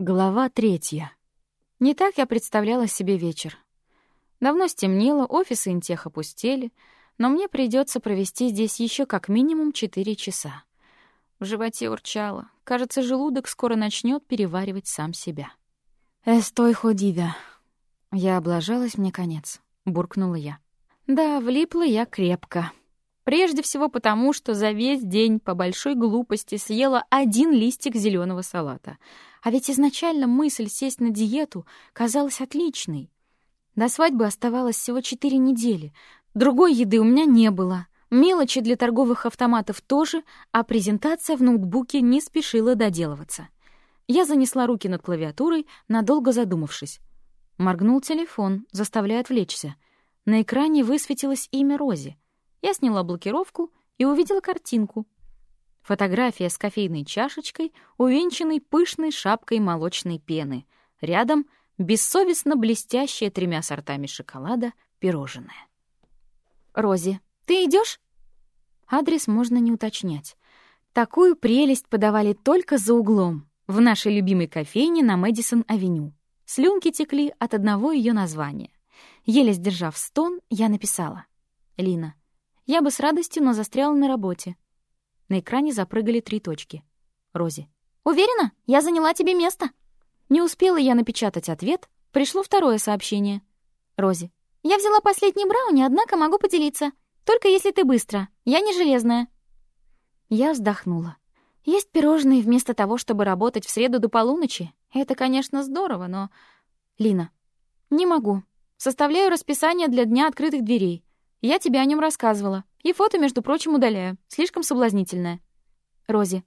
Глава третья. Не так я представляла себе вечер. Давно стемнело, офисы интех опустели, но мне придется провести здесь еще как минимум четыре часа. В животе урчало. Кажется, желудок скоро начнет переваривать сам себя. «Эстой ходида». Я облажалась мне конец, буркнула я. Да, влипла я крепко. Прежде всего потому, что за весь день по большой глупости съела один листик зеленого салата. А ведь изначально мысль сесть на диету казалась отличной. До свадьбы оставалось всего четыре недели. Другой еды у меня не было. Мелочи для торговых автоматов тоже, а презентация в ноутбуке не спешила доделываться. Я занесла руки над клавиатурой, надолго задумавшись. Моргнул телефон, заставляя отвлечься. На экране высветилось имя Рози — я сняла блокировку и увидела картинку. Фотография с кофейной чашечкой, увенчанной пышной шапкой молочной пены. Рядом бессовестно блестящее тремя сортами шоколада пирожное. «Рози, ты идешь? Адрес можно не уточнять. Такую прелесть подавали только за углом, в нашей любимой кофейне на Мэдисон-авеню. Слюнки текли от одного ее названия. Еле сдержав стон, я написала. «Лина, я бы с радостью, но застряла на работе. На экране запрыгали три точки. Рози. «Уверена? Я заняла тебе место». Не успела я напечатать ответ, пришло второе сообщение. Рози. «Я взяла последний брауни, однако могу поделиться. Только если ты быстро. Я не железная». Я вздохнула. Есть пирожные вместо того, чтобы работать в среду до полуночи. Это, конечно, здорово, но... Лина. Не могу. Составляю расписание для дня открытых дверей. Я тебе о нем рассказывала. И фото, между прочим, удаляю. Слишком соблазнительное. Рози.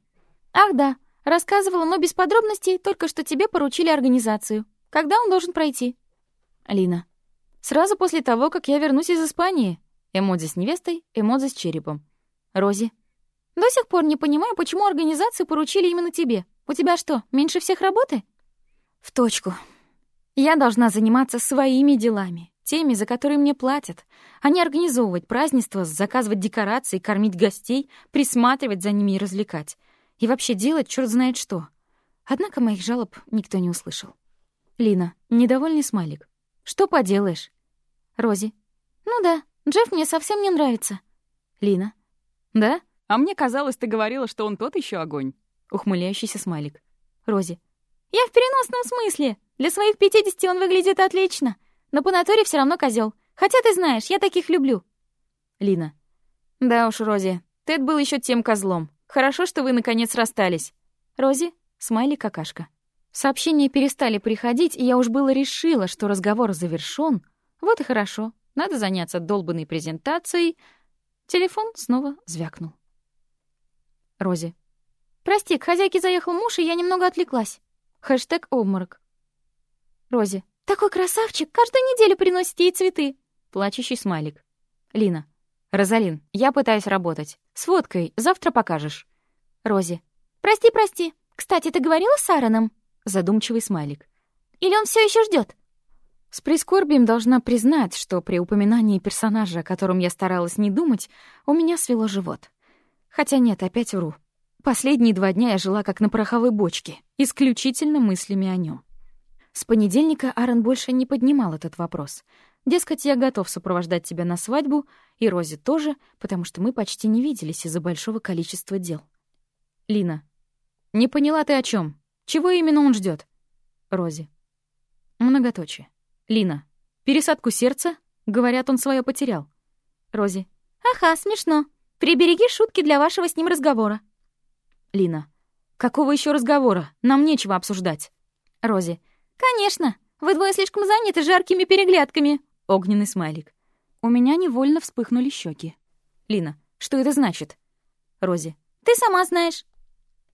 Ах, да. Рассказывала, но без подробностей, только что тебе поручили организацию. Когда он должен пройти? Лина. Сразу после того, как я вернусь из Испании. Эмодзи с невестой, эмодзи с черепом. Рози. До сих пор не понимаю, почему организацию поручили именно тебе. У тебя что, меньше всех работы? В точку. Я должна заниматься своими делами теми, за которые мне платят, а не организовывать празднества, заказывать декорации, кормить гостей, присматривать за ними и развлекать. И вообще делать черт знает что. Однако моих жалоб никто не услышал. Лина, недовольный смайлик. Что поделаешь? Рози. Ну да, Джефф мне совсем не нравится. Лина. Да? А мне казалось, ты говорила, что он тот еще огонь. Ухмыляющийся смайлик. Рози. Я в переносном смысле. Для своих пятидесяти он выглядит отлично. Но по все равно козел. Хотя ты знаешь, я таких люблю. Лина. Да уж, Рози, Тед был еще тем козлом. Хорошо, что вы наконец расстались. Рози, смайли какашка. Сообщения перестали приходить, и я уж было решила, что разговор завершён. Вот и хорошо. Надо заняться долбанной презентацией. Телефон снова звякнул. Рози. «Прости, к хозяйке заехал муж, и я немного отвлеклась». Хэштег обморок. Рози. Такой красавчик, каждую неделю приносит ей цветы. Плачущий смайлик. Лина. Розалин, я пытаюсь работать. С водкой, завтра покажешь. Рози. Прости, прости. Кстати, ты говорила с Аароном? Задумчивый смайлик. Или он все еще ждет? С прискорбием должна признать, что при упоминании персонажа, о котором я старалась не думать, у меня свело живот. Хотя нет, опять вру. Последние два дня я жила как на пороховой бочке, исключительно мыслями о нем. С понедельника Аарон больше не поднимал этот вопрос. Дескать, я готов сопровождать тебя на свадьбу, и Рози тоже, потому что мы почти не виделись из-за большого количества дел. Лина. Не поняла ты о чем? Чего именно он ждет? Рози. Многоточие. Лина. Пересадку сердца? Говорят, он свое потерял. Рози. Ага, смешно. Прибереги шутки для вашего с ним разговора. Лина. Какого еще разговора? Нам нечего обсуждать. Рози. «Конечно! Вы двое слишком заняты жаркими переглядками!» Огненный смайлик. У меня невольно вспыхнули щеки. Лина. «Что это значит?» Рози. «Ты сама знаешь».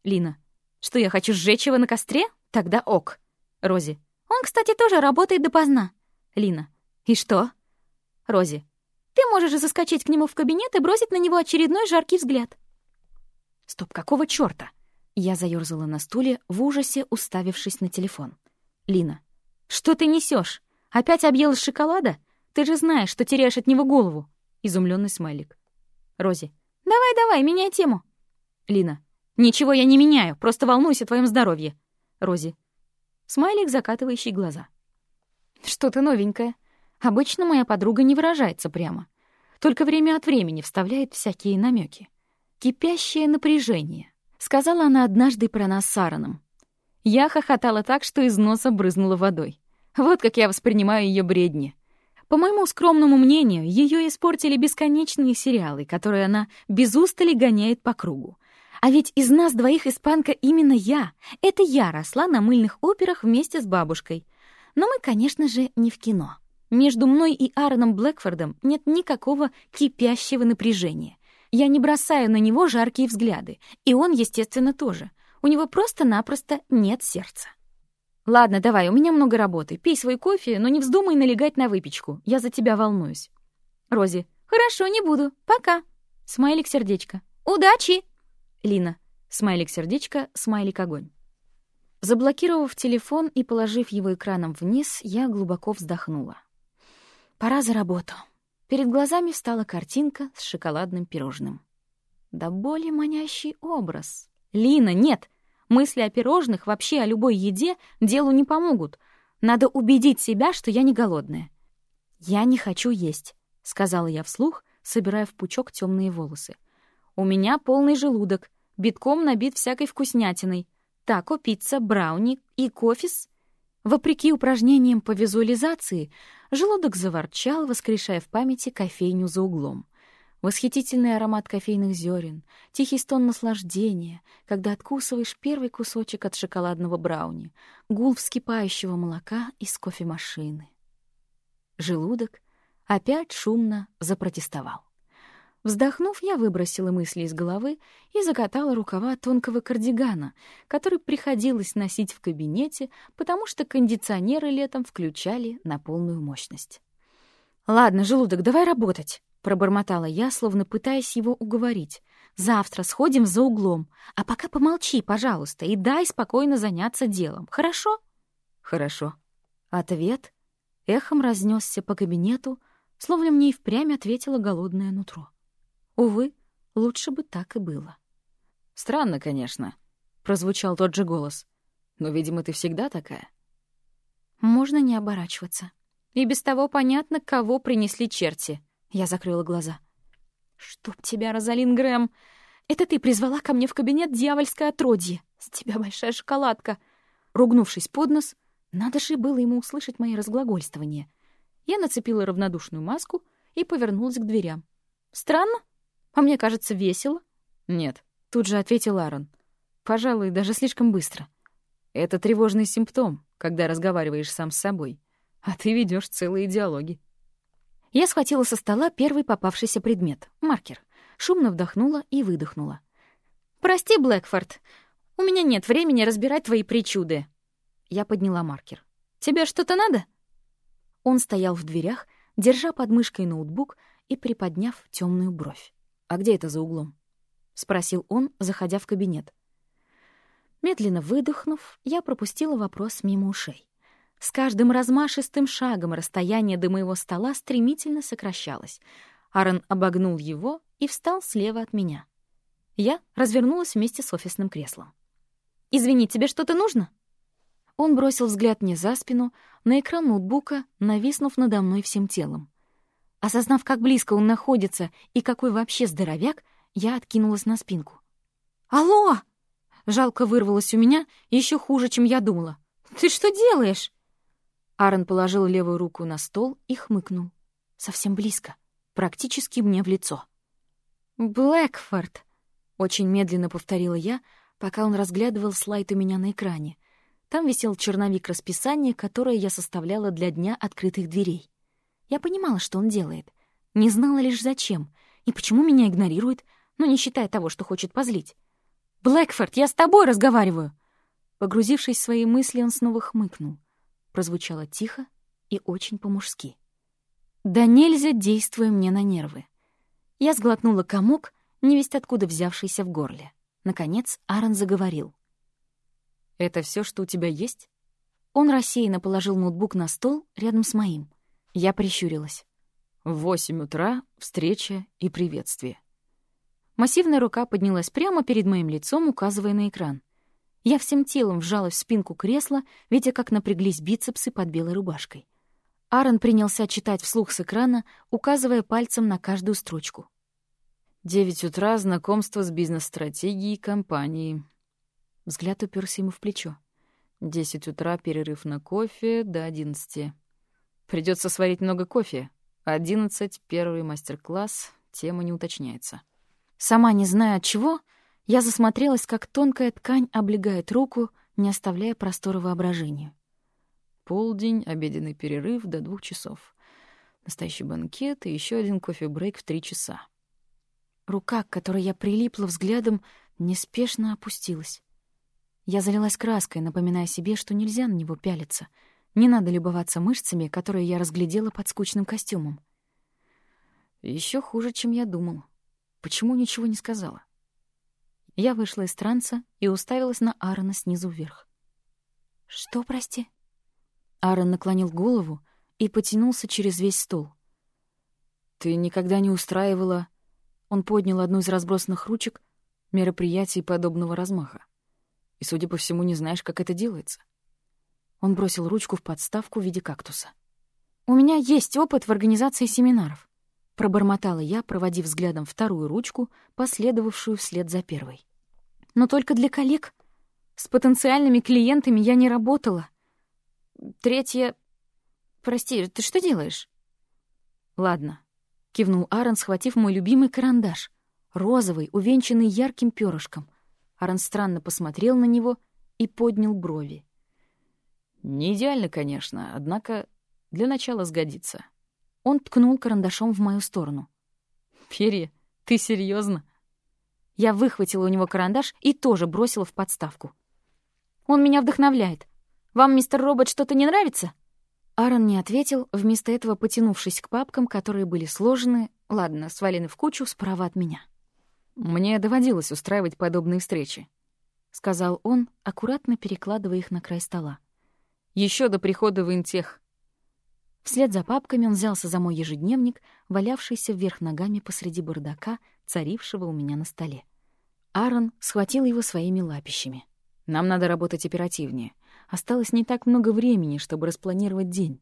Лина. «Что я хочу сжечь его на костре? Тогда ок». Рози. «Он, кстати, тоже работает допоздна». Лина. «И что?» Рози. «Ты можешь заскочить к нему в кабинет и бросить на него очередной жаркий взгляд». «Стоп, какого чёрта?» Я заёрзала на стуле, в ужасе уставившись на телефон. Лина. «Что ты несешь? Опять объелась шоколада? Ты же знаешь, что теряешь от него голову!» Изумленный смайлик. Рози. «Давай-давай, меняй тему!» Лина. «Ничего я не меняю, просто волнуюсь о твоем здоровье!» Рози. Смайлик, закатывающий глаза. Что-то новенькое. Обычно моя подруга не выражается прямо. Только время от времени вставляет всякие намеки. Кипящее напряжение. Сказала она однажды про нас с Аароном. Я хохотала так, что из носа брызнула водой. Вот как я воспринимаю ее бредни. По моему скромному мнению, ее испортили бесконечные сериалы, которые она без устали гоняет по кругу. А ведь из нас двоих испанка именно я. Это я росла на мыльных операх вместе с бабушкой. Но мы, конечно же, не в кино. Между мной и Аароном Блэкфордом нет никакого кипящего напряжения. Я не бросаю на него жаркие взгляды, и он, естественно, тоже. У него просто-напросто нет сердца. Ладно, давай, у меня много работы. Пей свой кофе, но не вздумай налегать на выпечку. Я за тебя волнуюсь. Рози. Хорошо, не буду. Пока. Смайлик сердечко. Удачи. Лина. Смайлик сердечко, смайлик огонь. Заблокировав телефон и положив его экраном вниз, я глубоко вздохнула. Пора за работу. Перед глазами встала картинка с шоколадным пирожным. Да более манящий образ. Лина, нет! Мысли о пирожных, вообще о любой еде делу не помогут. Надо убедить себя, что я не голодная. «Я не хочу есть», — сказала я вслух, собирая в пучок темные волосы. «У меня полный желудок, битком набит всякой вкуснятиной. Тако, пицца, брауни и кофис». Вопреки упражнениям по визуализации, желудок заворчал, воскрешая в памяти кофейню за углом — Восхитительный аромат кофейных зерен, тихий стон наслаждения, когда откусываешь первый кусочек от шоколадного брауни, гул вскипающего молока из кофемашины. Желудок опять шумно запротестовал. Вздохнув, я выбросила мысли из головы и закатала рукава тонкого кардигана, который приходилось носить в кабинете, потому что кондиционеры летом включали на полную мощность. «Ладно, желудок, давай работать!» Пробормотала я, словно пытаясь его уговорить. «Завтра сходим за углом, а пока помолчи, пожалуйста, и дай спокойно заняться делом, хорошо?» «Хорошо». Ответ эхом разнесся по кабинету, словно мне и впрямь ответило голодное нутро. Увы, лучше бы так и было. «Странно, конечно», — прозвучал тот же голос. «Но, видимо, ты всегда такая». Можно не оборачиваться. И без того понятно, кого принесли черти. Я закрыла глаза. «Чтоб тебя, Розалин Грэм! Это ты призвала ко мне в кабинет дьявольское отродье! С тебя большая шоколадка!» Ругнувшись под нос, надо же было ему услышать мои разглагольствования. Я нацепила равнодушную маску и повернулась к дверям. «Странно? А мне кажется, весело». «Нет», — тут же ответил Аарон. «Пожалуй, даже слишком быстро». «Это тревожный симптом, когда разговариваешь сам с собой, а ты ведешь целые диалоги». Я схватила со стола первый попавшийся предмет — маркер. Шумно вдохнула и выдохнула. «Прости, Блэкфорд, у меня нет времени разбирать твои причуды». Я подняла маркер. «Тебе что-то надо?» Он стоял в дверях, держа под мышкой ноутбук и приподняв темную бровь. «А где это за углом?» — спросил он, заходя в кабинет. Медленно выдохнув, я пропустила вопрос мимо ушей. С каждым размашистым шагом расстояние до моего стола стремительно сокращалось. Аарон обогнул его и встал слева от меня. Я развернулась вместе с офисным креслом. «Извини, тебе что-то нужно?» Он бросил взгляд мне за спину, на экран ноутбука, нависнув надо мной всем телом. Осознав, как близко он находится и какой вообще здоровяк, я откинулась на спинку. «Алло!» Жалко вырвалось у меня, еще хуже, чем я думала. «Ты что делаешь?» Аарон положил левую руку на стол и хмыкнул. Совсем близко, практически мне в лицо. «Блэкфорд», — очень медленно повторила я, пока он разглядывал слайд у меня на экране. Там висел черновик расписания, которое я составляла для дня открытых дверей. Я понимала, что он делает. Не знала лишь зачем и почему меня игнорирует, но не считая того, что хочет позлить. «Блэкфорд, я с тобой разговариваю!» Погрузившись в свои мысли, он снова хмыкнул прозвучало тихо и очень по-мужски. Да нельзя, действуя мне на нервы. Я сглотнула комок, невесть откуда взявшийся в горле. Наконец Аарон заговорил. «Это все, что у тебя есть?» Он рассеянно положил ноутбук на стол рядом с моим. Я прищурилась. В восемь утра встреча и приветствие. Массивная рука поднялась прямо перед моим лицом, указывая на экран. Я всем телом вжалась в спинку кресла, видя, как напряглись бицепсы под белой рубашкой. Аарон принялся читать вслух с экрана, указывая пальцем на каждую строчку. «Девять утра, знакомство с бизнес-стратегией компании». Взгляд уперся ему в плечо. «Десять утра, перерыв на кофе до одиннадцати. Придется сварить много кофе. Одиннадцать, первый мастер-класс, тема не уточняется». Сама не зная от чего, я засмотрелась, как тонкая ткань облегает руку, не оставляя простора воображению. Полдень, обеденный перерыв до двух часов. Настоящий банкет и еще один кофе-брейк в три часа. Рука, к которой я прилипла взглядом, неспешно опустилась. Я залилась краской, напоминая себе, что нельзя на него пялиться. Не надо любоваться мышцами, которые я разглядела под скучным костюмом. Еще хуже, чем я думал. Почему ничего не сказала? Я вышла из транса и уставилась на Аарона снизу вверх. «Что, прости?» Аарон наклонил голову и потянулся через весь стол. «Ты никогда не устраивала...» Он поднял одну из разбросанных ручек мероприятий подобного размаха. И, судя по всему, не знаешь, как это делается. Он бросил ручку в подставку в виде кактуса. «У меня есть опыт в организации семинаров», — пробормотала я, проводив взглядом вторую ручку, последовавшую вслед за первой. «Но только для коллег. С потенциальными клиентами я не работала. Третье... Прости, ты что делаешь?» «Ладно», — кивнул Аарон, схватив мой любимый карандаш, розовый, увенчанный ярким перышком. Аарон странно посмотрел на него и поднял брови. «Не идеально, конечно, однако для начала сгодится». Он ткнул карандашом в мою сторону. «Перья? Ты серьезно? Я выхватила у него карандаш и тоже бросила в подставку. «Он меня вдохновляет. Вам, мистер Робот, что-то не нравится?» Аарон не ответил, вместо этого потянувшись к папкам, которые были сложены, ладно, свалены в кучу справа от меня. «Мне доводилось устраивать подобные встречи», — сказал он, аккуратно перекладывая их на край стола. Еще до прихода в Интех». Вслед за папками он взялся за мой ежедневник, валявшийся вверх ногами посреди бардака, царившего у меня на столе. Аарон схватил его своими лапищами. «Нам надо работать оперативнее. Осталось не так много времени, чтобы распланировать день».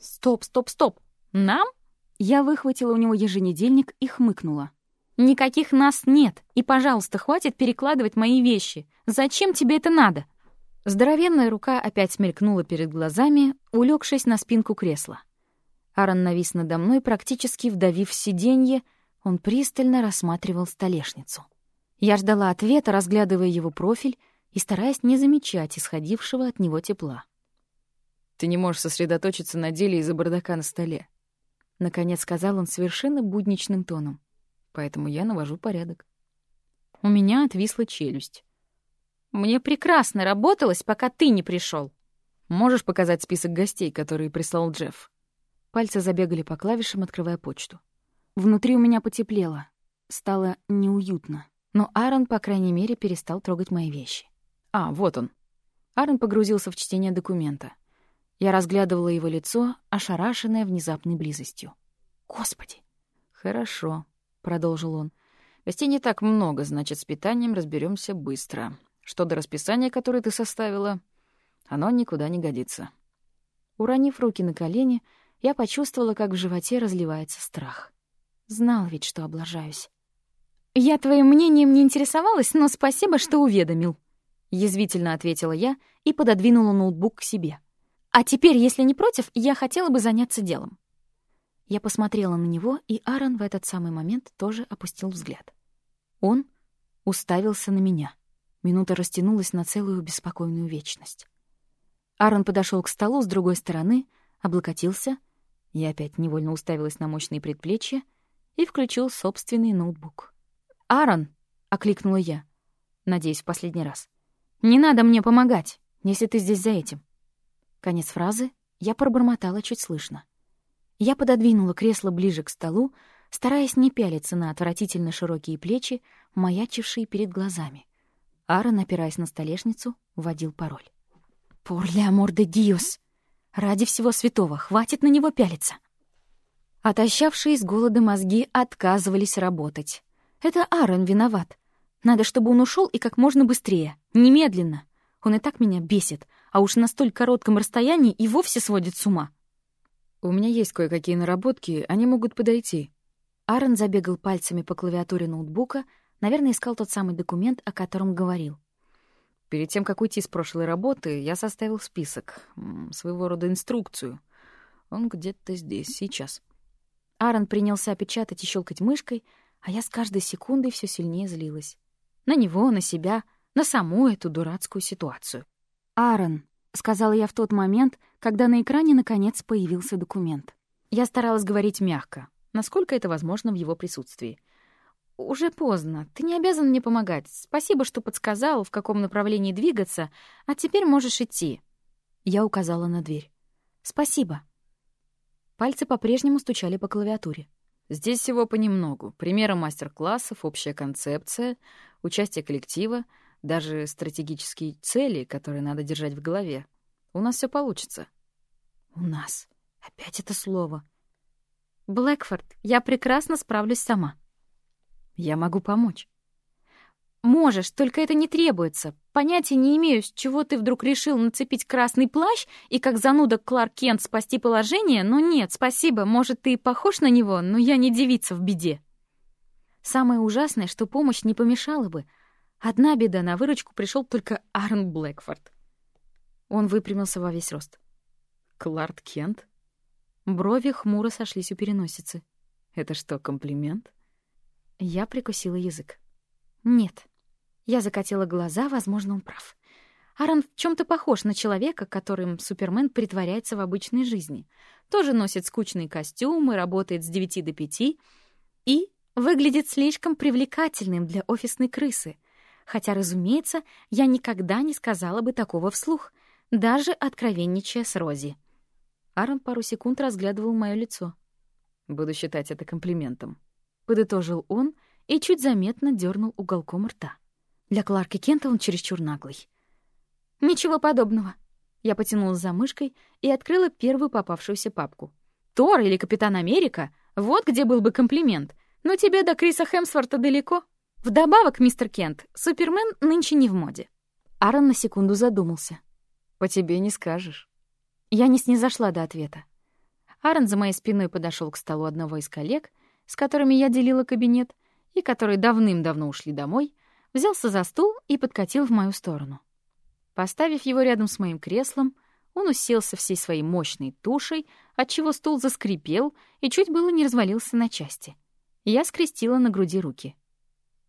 «Стоп, стоп, стоп! Нам?» Я выхватила у него еженедельник и хмыкнула. Никаких нас нет, и, пожалуйста, хватит перекладывать мои вещи. Зачем тебе это надо?» Здоровенная рука опять смелькнула перед глазами, улегшись на спинку кресла. Аарон навис надо мной, практически вдавив сиденье, он пристально рассматривал столешницу. Я ждала ответа, разглядывая его профиль и стараясь не замечать исходившего от него тепла. «Ты не можешь сосредоточиться на деле из-за бардака на столе», — наконец сказал он совершенно будничным тоном поэтому я навожу порядок. У меня отвисла челюсть. Мне прекрасно работалось, пока ты не пришел. Можешь показать список гостей, которые прислал Джефф? Пальцы забегали по клавишам, открывая почту. Внутри у меня потеплело. Стало неуютно. Но Аарон, по крайней мере, перестал трогать мои вещи. А, вот он. Аарон погрузился в чтение документа. Я разглядывала его лицо, ошарашенное внезапной близостью. Господи! Хорошо. — продолжил он. «Гостей не так много, значит, с питанием разберемся быстро. Что до расписания, которое ты составила, оно никуда не годится». Уронив руки на колени, я почувствовала, как в животе разливается страх. Знал ведь, что облажаюсь. «Я твоим мнением не интересовалась, но спасибо, что уведомил», — язвительно ответила я и пододвинула ноутбук к себе. «А теперь, если не против, я хотела бы заняться делом». Я посмотрела на него, и Аарон в этот самый момент тоже опустил взгляд. Он уставился на меня. Минута растянулась на целую беспокойную вечность. Аарон подошел к столу с другой стороны, облокотился, я опять невольно уставилась на мощные предплечья и включил собственный ноутбук. «Аарон!» — окликнула я, надеюсь, в последний раз. «Не надо мне помогать, если ты здесь за этим». Конец фразы я пробормотала чуть слышно. Я пододвинула кресло ближе к столу, стараясь не пялиться на отвратительно широкие плечи, маячившие перед глазами. Аарон, опираясь на столешницу, вводил пароль. «Пор ля амор де диос! Ради всего святого, хватит на него пялиться!» Отощавшие с голода мозги отказывались работать. Это Аарон виноват. Надо, чтобы он ушел и как можно быстрее, немедленно. Он и так меня бесит, а уж на столь коротком расстоянии и вовсе сводит с ума. У меня есть кое-какие наработки, они могут подойти. Аарон забегал пальцами по клавиатуре ноутбука, наверное, искал тот самый документ, о котором говорил. Перед тем, как уйти с прошлой работы, я составил список, своего рода инструкцию. Он где-то здесь, сейчас. Аарон принялся печатать и щелкать мышкой, а я с каждой секундой все сильнее злилась. На него, на себя, на саму эту дурацкую ситуацию. «Аарон», — сказала я в тот момент, когда на экране наконец появился документ. Я старалась говорить мягко, насколько это возможно в его присутствии. «Уже поздно. Ты не обязан мне помогать. Спасибо, что подсказал, в каком направлении двигаться, а теперь можешь идти». Я указала на дверь. «Спасибо». Пальцы по-прежнему стучали по клавиатуре. Здесь всего понемногу. Примеры мастер-классов, общая концепция, участие коллектива, даже стратегические цели, которые надо держать в голове. У нас все получится. У нас. Опять это слово. Блэкфорд, я прекрасно справлюсь сама. Я могу помочь. Можешь, только это не требуется. Понятия не имею, с чего ты вдруг решил нацепить красный плащ и как зануда Кларк Кент спасти положение, но нет, спасибо, может, ты и похож на него, но я не девица в беде. Самое ужасное, что помощь не помешала бы. Одна беда, на выручку пришел только Арн Блэкфорд. Он выпрямился во весь рост. «Кларк Кент?» Брови хмуро сошлись у переносицы. «Это что, комплимент?» Я прикусила язык. «Нет». Я закатила глаза, возможно, он прав. Аарон в чем то похож на человека, которым Супермен притворяется в обычной жизни. Тоже носит скучные костюмы, работает с 9 до 5 и выглядит слишком привлекательным для офисной крысы. Хотя, разумеется, я никогда не сказала бы такого вслух, даже откровенничая с Рози. Аарон пару секунд разглядывал мое лицо. «Буду считать это комплиментом», — подытожил он и чуть заметно дернул уголком рта. Для Кларка Кента он чересчур наглый. «Ничего подобного». Я потянулась за мышкой и открыла первую попавшуюся папку. «Тор или Капитан Америка? Вот где был бы комплимент. Но тебе до Криса Хемсворта далеко. Вдобавок, мистер Кент, Супермен нынче не в моде». Аарон на секунду задумался. «По тебе не скажешь». Я не снизошла до ответа. Аарон за моей спиной подошел к столу одного из коллег, с которыми я делила кабинет, и которые давным-давно ушли домой, взялся за стул и подкатил в мою сторону. Поставив его рядом с моим креслом, он уселся всей своей мощной тушей, отчего стул заскрипел и чуть было не развалился на части. Я скрестила на груди руки.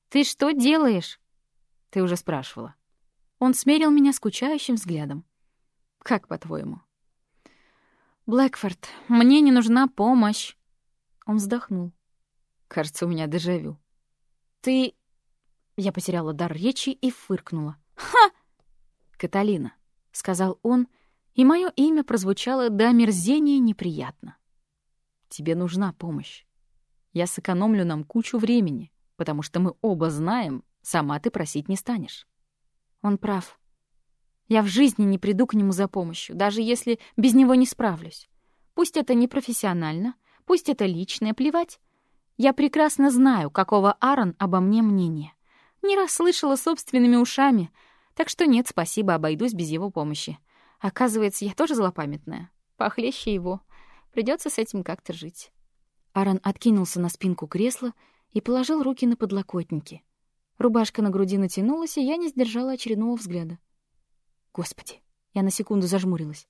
«Ты что делаешь?» «Ты уже спрашивала». Он смерил меня скучающим взглядом. «Как, по-твоему?» «Блэкфорд, мне не нужна помощь». Он вздохнул. «Кажется, у меня дежавю». «Ты я потеряла дар речи и фыркнула. «Ха!» «Каталина», — сказал он, и мое имя прозвучало до мерзения неприятно. «Тебе нужна помощь. Я сэкономлю нам кучу времени, потому что мы оба знаем, сама ты просить не станешь». Он прав. Я в жизни не приду к нему за помощью, даже если без него не справлюсь. Пусть это не профессионально, пусть это личное, плевать. Я прекрасно знаю, какого Аарон обо мне мнение не расслышала собственными ушами, так что нет, спасибо, обойдусь без его помощи. Оказывается, я тоже злопамятная. Похлеще его. Придется с этим как-то жить. Аарон откинулся на спинку кресла и положил руки на подлокотники. Рубашка на груди натянулась, и я не сдержала очередного взгляда. Господи, я на секунду зажмурилась.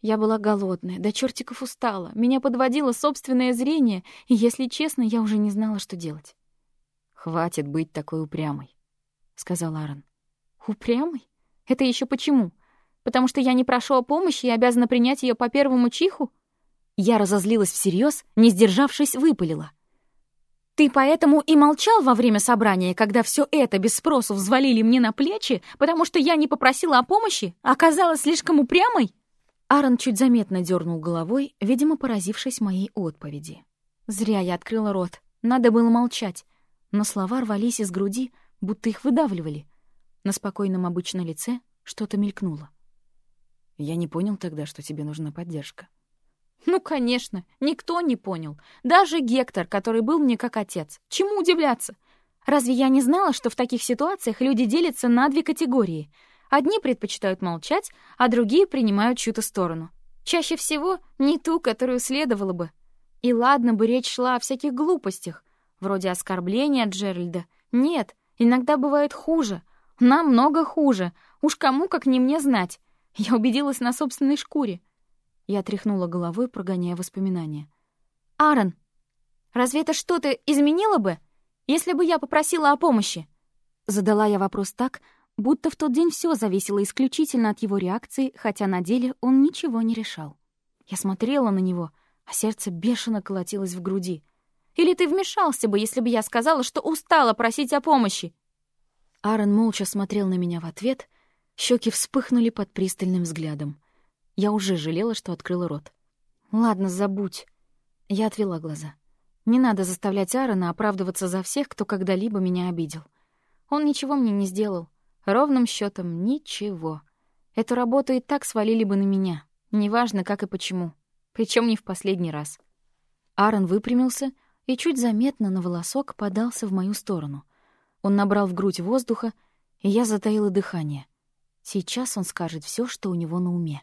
Я была голодная, до чертиков устала, меня подводило собственное зрение, и, если честно, я уже не знала, что делать. «Хватит быть такой упрямой», — сказал Аарон. «Упрямой? Это еще почему? Потому что я не прошу о помощи и обязана принять ее по первому чиху?» Я разозлилась всерьез, не сдержавшись, выпалила. «Ты поэтому и молчал во время собрания, когда все это без спросу взвалили мне на плечи, потому что я не попросила о помощи, оказалась слишком упрямой?» Аарон чуть заметно дернул головой, видимо, поразившись моей отповеди. Зря я открыла рот. Надо было молчать но слова рвались из груди, будто их выдавливали. На спокойном обычном лице что-то мелькнуло. «Я не понял тогда, что тебе нужна поддержка». «Ну, конечно, никто не понял. Даже Гектор, который был мне как отец. Чему удивляться? Разве я не знала, что в таких ситуациях люди делятся на две категории? Одни предпочитают молчать, а другие принимают чью-то сторону. Чаще всего не ту, которую следовало бы. И ладно бы речь шла о всяких глупостях, вроде оскорбления Джеральда. Нет, иногда бывает хуже. Намного хуже. Уж кому, как не мне знать. Я убедилась на собственной шкуре. Я тряхнула головой, прогоняя воспоминания. «Аарон, разве это что-то изменило бы, если бы я попросила о помощи?» Задала я вопрос так, будто в тот день все зависело исключительно от его реакции, хотя на деле он ничего не решал. Я смотрела на него, а сердце бешено колотилось в груди. «Или ты вмешался бы, если бы я сказала, что устала просить о помощи?» Аарон молча смотрел на меня в ответ, щеки вспыхнули под пристальным взглядом. Я уже жалела, что открыла рот. «Ладно, забудь». Я отвела глаза. Не надо заставлять Аарона оправдываться за всех, кто когда-либо меня обидел. Он ничего мне не сделал. Ровным счетом ничего. Эту работу и так свалили бы на меня. Неважно, как и почему. Причем не в последний раз. Аарон выпрямился и чуть заметно на волосок подался в мою сторону. Он набрал в грудь воздуха, и я затаила дыхание. Сейчас он скажет все, что у него на уме.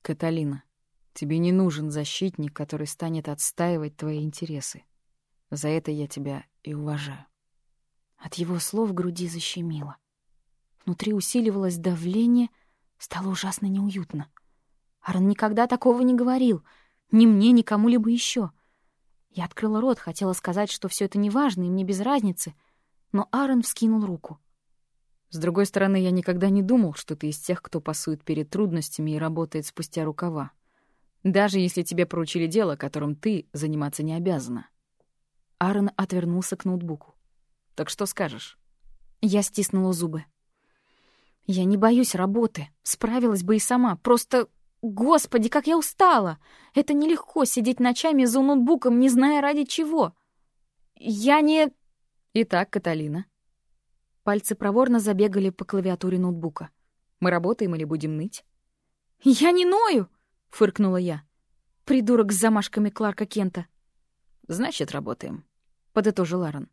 «Каталина, тебе не нужен защитник, который станет отстаивать твои интересы. За это я тебя и уважаю». От его слов в груди защемило. Внутри усиливалось давление, стало ужасно неуютно. Аарон никогда такого не говорил. Ни мне, ни кому-либо еще. Я открыла рот, хотела сказать, что все это неважно и мне без разницы, но Аарон вскинул руку. С другой стороны, я никогда не думал, что ты из тех, кто пасует перед трудностями и работает спустя рукава. Даже если тебе поручили дело, которым ты заниматься не обязана. Аарон отвернулся к ноутбуку. Так что скажешь? Я стиснула зубы. Я не боюсь работы. Справилась бы и сама. Просто, господи, как я устала. Это нелегко сидеть ночами за ноутбуком, не зная ради чего. Я не... Итак, Каталина. Пальцы проворно забегали по клавиатуре ноутбука. Мы работаем или будем ныть? Я не ною, фыркнула я. Придурок с замашками Кларка Кента. Значит, работаем, подытожил Аарон.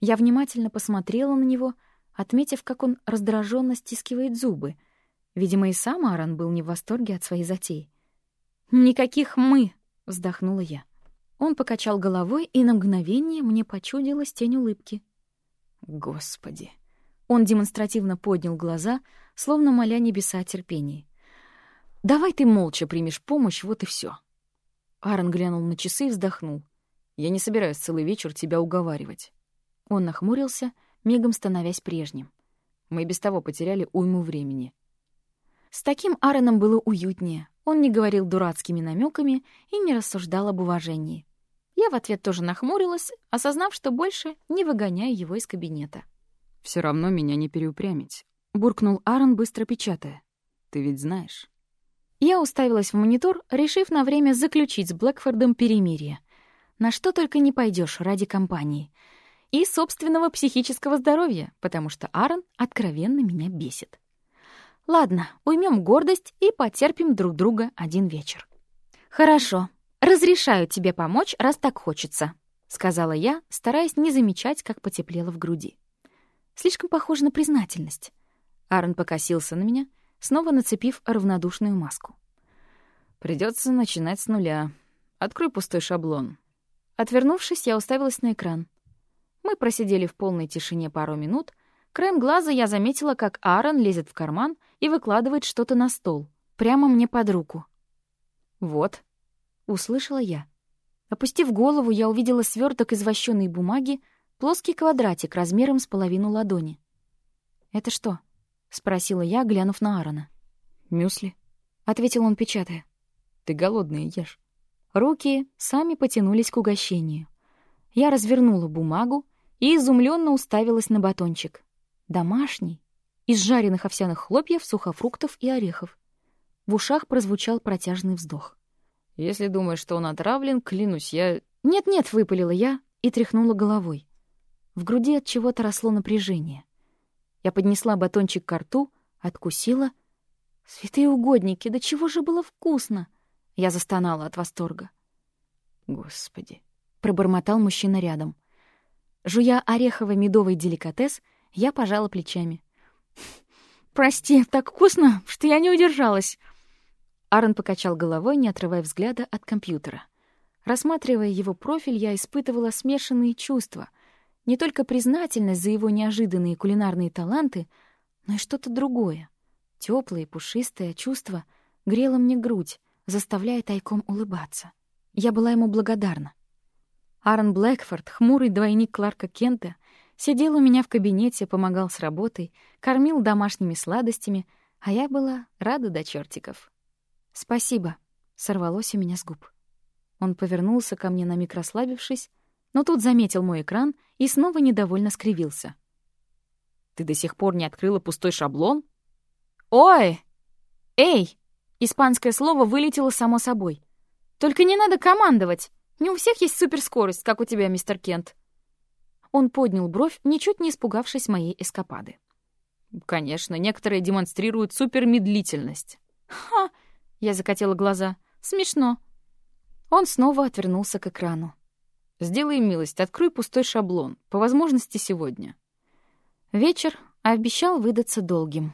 Я внимательно посмотрела на него, отметив, как он раздраженно стискивает зубы. Видимо, и сам Аарон был не в восторге от своей затеи. «Никаких «мы», — вздохнула я. Он покачал головой, и на мгновение мне почудилась тень улыбки. «Господи!» Он демонстративно поднял глаза, словно моля небеса о терпении. «Давай ты молча примешь помощь, вот и все. Аарон глянул на часы и вздохнул. «Я не собираюсь целый вечер тебя уговаривать. Он нахмурился, мигом становясь прежним. Мы без того потеряли уйму времени. С таким Аароном было уютнее. Он не говорил дурацкими намеками и не рассуждал об уважении. Я в ответ тоже нахмурилась, осознав, что больше не выгоняю его из кабинета. Все равно меня не переупрямить», — буркнул Аарон, быстро печатая. «Ты ведь знаешь». Я уставилась в монитор, решив на время заключить с Блэкфордом перемирие. На что только не пойдешь ради компании — и собственного психического здоровья, потому что Аарон откровенно меня бесит. Ладно, уймем гордость и потерпим друг друга один вечер. Хорошо, разрешаю тебе помочь, раз так хочется, сказала я, стараясь не замечать, как потеплело в груди. Слишком похоже на признательность. Аарон покосился на меня, снова нацепив равнодушную маску. Придется начинать с нуля. Открой пустой шаблон. Отвернувшись, я уставилась на экран. Мы просидели в полной тишине пару минут. Краем глаза я заметила, как Аарон лезет в карман и выкладывает что-то на стол, прямо мне под руку. «Вот», — услышала я. Опустив голову, я увидела сверток из вощеной бумаги, плоский квадратик размером с половину ладони. «Это что?» — спросила я, глянув на Аарона. «Мюсли», — ответил он, печатая. «Ты голодный, ешь». Руки сами потянулись к угощению. Я развернула бумагу, и изумленно уставилась на батончик. Домашний, из жареных овсяных хлопьев, сухофруктов и орехов. В ушах прозвучал протяжный вздох. «Если думаешь, что он отравлен, клянусь, я...» «Нет-нет», — выпалила я и тряхнула головой. В груди от чего-то росло напряжение. Я поднесла батончик к рту, откусила. «Святые угодники, да чего же было вкусно!» Я застонала от восторга. «Господи!» — пробормотал мужчина рядом. Жуя орехово-медовый деликатес, я пожала плечами. «Прости, так вкусно, что я не удержалась!» Аарон покачал головой, не отрывая взгляда от компьютера. Рассматривая его профиль, я испытывала смешанные чувства. Не только признательность за его неожиданные кулинарные таланты, но и что-то другое. Тёплое, пушистое чувство грело мне грудь, заставляя тайком улыбаться. Я была ему благодарна. Аарон Блэкфорд, хмурый двойник Кларка Кента, сидел у меня в кабинете, помогал с работой, кормил домашними сладостями, а я была рада до чертиков. «Спасибо», — сорвалось у меня с губ. Он повернулся ко мне на миг расслабившись, но тут заметил мой экран и снова недовольно скривился. «Ты до сих пор не открыла пустой шаблон?» «Ой! Эй!» Испанское слово вылетело само собой. «Только не надо командовать. Не у всех есть суперскорость, как у тебя, мистер Кент». Он поднял бровь, ничуть не испугавшись моей эскапады. «Конечно, некоторые демонстрируют супермедлительность». «Ха!» Я закатила глаза. «Смешно». Он снова отвернулся к экрану. «Сделай милость, открой пустой шаблон, по возможности сегодня». Вечер обещал выдаться долгим.